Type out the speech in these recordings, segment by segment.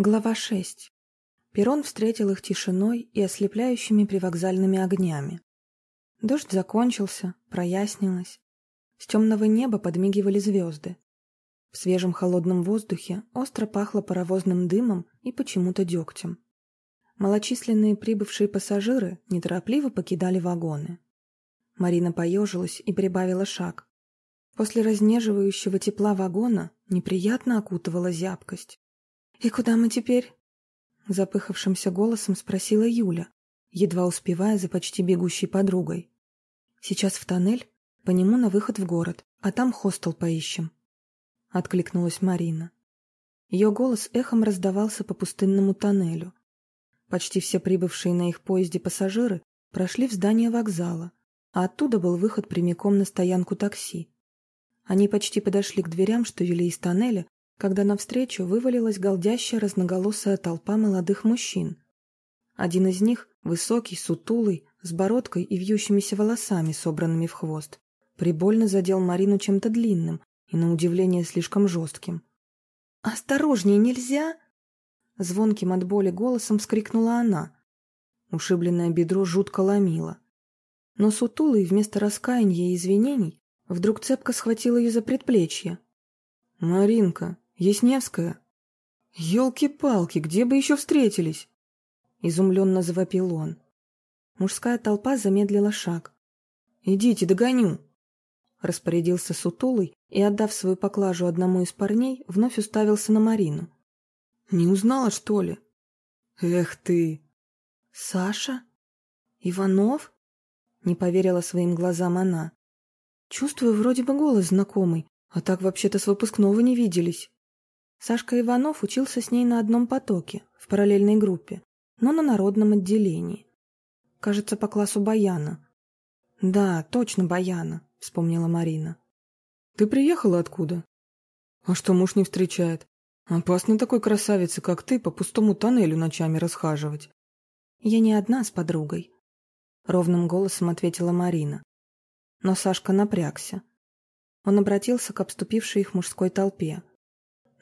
Глава 6. Перрон встретил их тишиной и ослепляющими привокзальными огнями. Дождь закончился, прояснилось. С темного неба подмигивали звезды. В свежем холодном воздухе остро пахло паровозным дымом и почему-то дегтем. Малочисленные прибывшие пассажиры неторопливо покидали вагоны. Марина поежилась и прибавила шаг. После разнеживающего тепла вагона неприятно окутывала зябкость. «И куда мы теперь?» Запыхавшимся голосом спросила Юля, едва успевая за почти бегущей подругой. «Сейчас в тоннель, по нему на выход в город, а там хостел поищем», — откликнулась Марина. Ее голос эхом раздавался по пустынному тоннелю. Почти все прибывшие на их поезде пассажиры прошли в здание вокзала, а оттуда был выход прямиком на стоянку такси. Они почти подошли к дверям, что вели из тоннеля, когда навстречу вывалилась голдящая разноголосая толпа молодых мужчин. Один из них, высокий, сутулый, с бородкой и вьющимися волосами, собранными в хвост, прибольно задел Марину чем-то длинным и, на удивление, слишком жестким. «Осторожнее, нельзя!» Звонким от боли голосом вскрикнула она. Ушибленное бедро жутко ломило. Но сутулый вместо раскаяния и извинений вдруг цепко схватил ее за предплечье. «Маринка, Ясневская? Ёлки-палки, где бы еще встретились? Изумленно завопил он. Мужская толпа замедлила шаг. «Идите, догоню!» Распорядился сутулый и, отдав свою поклажу одному из парней, вновь уставился на Марину. «Не узнала, что ли?» «Эх ты!» «Саша? Иванов?» Не поверила своим глазам она. «Чувствую вроде бы голос знакомый, а так вообще-то с выпускного не виделись». Сашка Иванов учился с ней на одном потоке, в параллельной группе, но на народном отделении. Кажется, по классу Баяна. «Да, точно Баяна», — вспомнила Марина. «Ты приехала откуда?» «А что муж не встречает? Опасно такой красавице, как ты, по пустому тоннелю ночами расхаживать». «Я не одна с подругой», — ровным голосом ответила Марина. Но Сашка напрягся. Он обратился к обступившей их мужской толпе.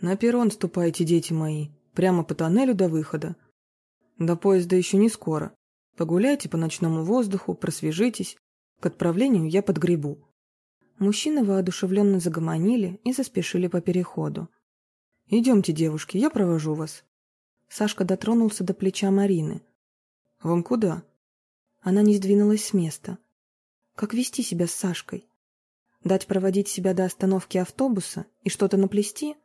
На перрон ступайте, дети мои, прямо по тоннелю до выхода. До поезда еще не скоро. Погуляйте по ночному воздуху, просвежитесь. К отправлению я подгребу». Мужчины воодушевленно загомонили и заспешили по переходу. «Идемте, девушки, я провожу вас». Сашка дотронулся до плеча Марины. «Вам куда?» Она не сдвинулась с места. Как вести себя с Сашкой? Дать проводить себя до остановки автобуса и что-то наплести?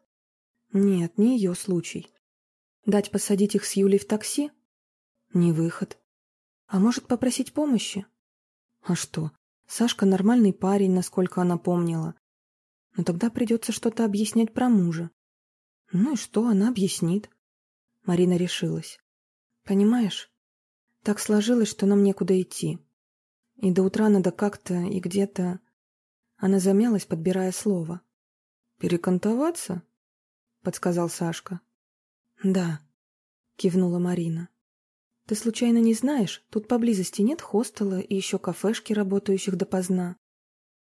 Нет, не ее случай. Дать посадить их с Юлей в такси? Не выход. А может, попросить помощи? А что? Сашка нормальный парень, насколько она помнила. Но тогда придется что-то объяснять про мужа. Ну и что она объяснит? Марина решилась. Понимаешь, так сложилось, что нам некуда идти. И до утра надо как-то и где-то... Она замялась, подбирая слово. «Перекантоваться?» — подсказал Сашка. «Да», — кивнула Марина. «Ты случайно не знаешь, тут поблизости нет хостела и еще кафешки, работающих допоздна?»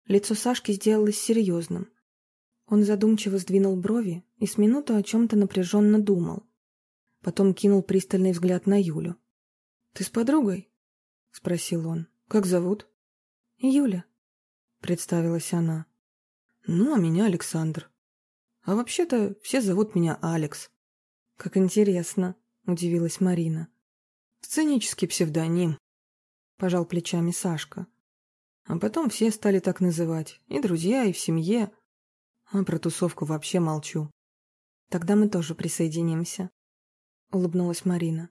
Лицо Сашки сделалось серьезным. Он задумчиво сдвинул брови и с минуту о чем-то напряженно думал. Потом кинул пристальный взгляд на Юлю. «Ты с подругой?» — спросил он. «Как зовут?» «Юля», — представилась она. «Ну, а меня Александр». А вообще-то все зовут меня Алекс. Как интересно, удивилась Марина. Сценический псевдоним. Пожал плечами Сашка. А потом все стали так называть. И друзья, и в семье. А про тусовку вообще молчу. Тогда мы тоже присоединимся. Улыбнулась Марина.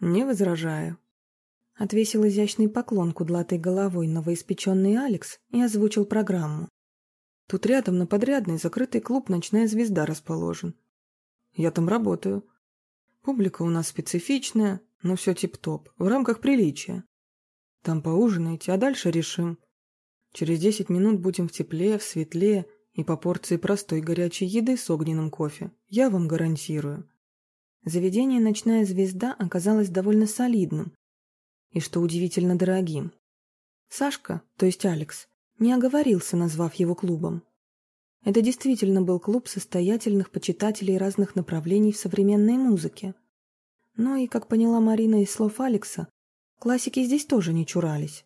Не возражаю. Отвесил изящный поклон кудлатой головой новоиспеченный Алекс и озвучил программу. Тут рядом на подрядной закрытый клуб «Ночная звезда» расположен. Я там работаю. Публика у нас специфичная, но все тип-топ, в рамках приличия. Там поужинайте, а дальше решим. Через десять минут будем в тепле, в светле и по порции простой горячей еды с огненным кофе. Я вам гарантирую. Заведение «Ночная звезда» оказалось довольно солидным и, что удивительно, дорогим. Сашка, то есть Алекс, не оговорился, назвав его клубом. Это действительно был клуб состоятельных почитателей разных направлений в современной музыке. Но и, как поняла Марина из слов Алекса, классики здесь тоже не чурались.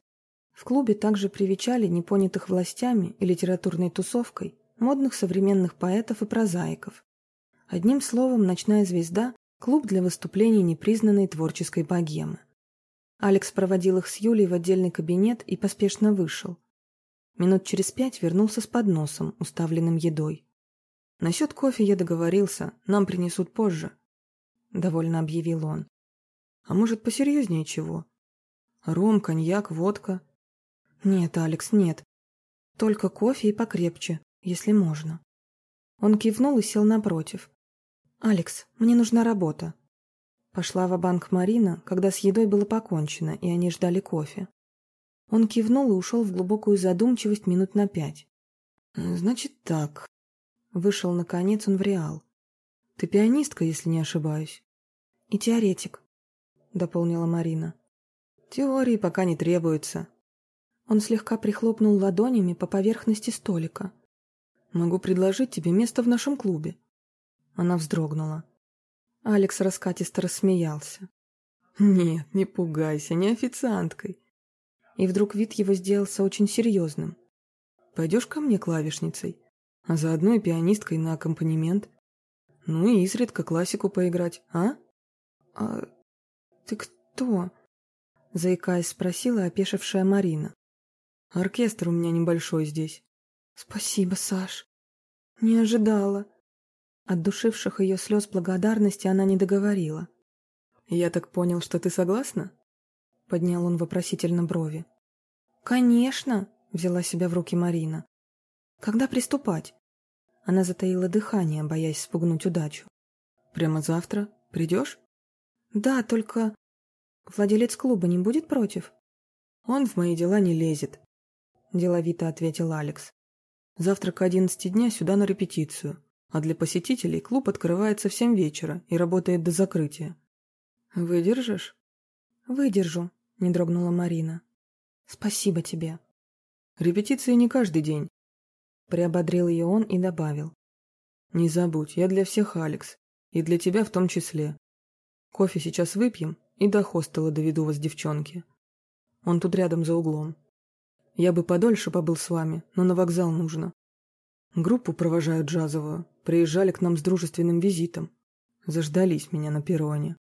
В клубе также привечали непонятых властями и литературной тусовкой модных современных поэтов и прозаиков. Одним словом, «Ночная звезда» — клуб для выступлений непризнанной творческой богемы. Алекс проводил их с Юлей в отдельный кабинет и поспешно вышел. Минут через пять вернулся с подносом, уставленным едой. «Насчет кофе я договорился, нам принесут позже», — довольно объявил он. «А может, посерьезнее чего? Ром, коньяк, водка?» «Нет, Алекс, нет. Только кофе и покрепче, если можно». Он кивнул и сел напротив. «Алекс, мне нужна работа». Пошла в банк Марина, когда с едой было покончено, и они ждали кофе. Он кивнул и ушел в глубокую задумчивость минут на пять. «Значит так». Вышел, наконец, он в Реал. «Ты пианистка, если не ошибаюсь?» «И теоретик», — дополнила Марина. «Теории пока не требуется». Он слегка прихлопнул ладонями по поверхности столика. «Могу предложить тебе место в нашем клубе». Она вздрогнула. Алекс раскатисто рассмеялся. «Нет, не пугайся, не официанткой и вдруг вид его сделался очень серьезным. «Пойдешь ко мне клавишницей, а заодно и пианисткой на аккомпанемент? Ну и изредка классику поиграть, а?» «А ты кто?» — заикаясь, спросила опешившая Марина. «Оркестр у меня небольшой здесь». «Спасибо, Саш. Не ожидала». От душивших ее слез благодарности она не договорила. «Я так понял, что ты согласна?» — поднял он вопросительно брови. «Конечно!» — взяла себя в руки Марина. «Когда приступать?» Она затаила дыхание, боясь спугнуть удачу. «Прямо завтра? Придешь?» «Да, только...» «Владелец клуба не будет против?» «Он в мои дела не лезет», — деловито ответил Алекс. «Завтра к одиннадцати дня сюда на репетицию, а для посетителей клуб открывается в семь вечера и работает до закрытия. Выдержишь?» «Выдержу», — не дрогнула Марина. «Спасибо тебе». «Репетиции не каждый день», — приободрил ее он и добавил. «Не забудь, я для всех Алекс, и для тебя в том числе. Кофе сейчас выпьем и до хостела доведу вас, девчонки. Он тут рядом за углом. Я бы подольше побыл с вами, но на вокзал нужно. Группу провожают джазовую, приезжали к нам с дружественным визитом. Заждались меня на перроне.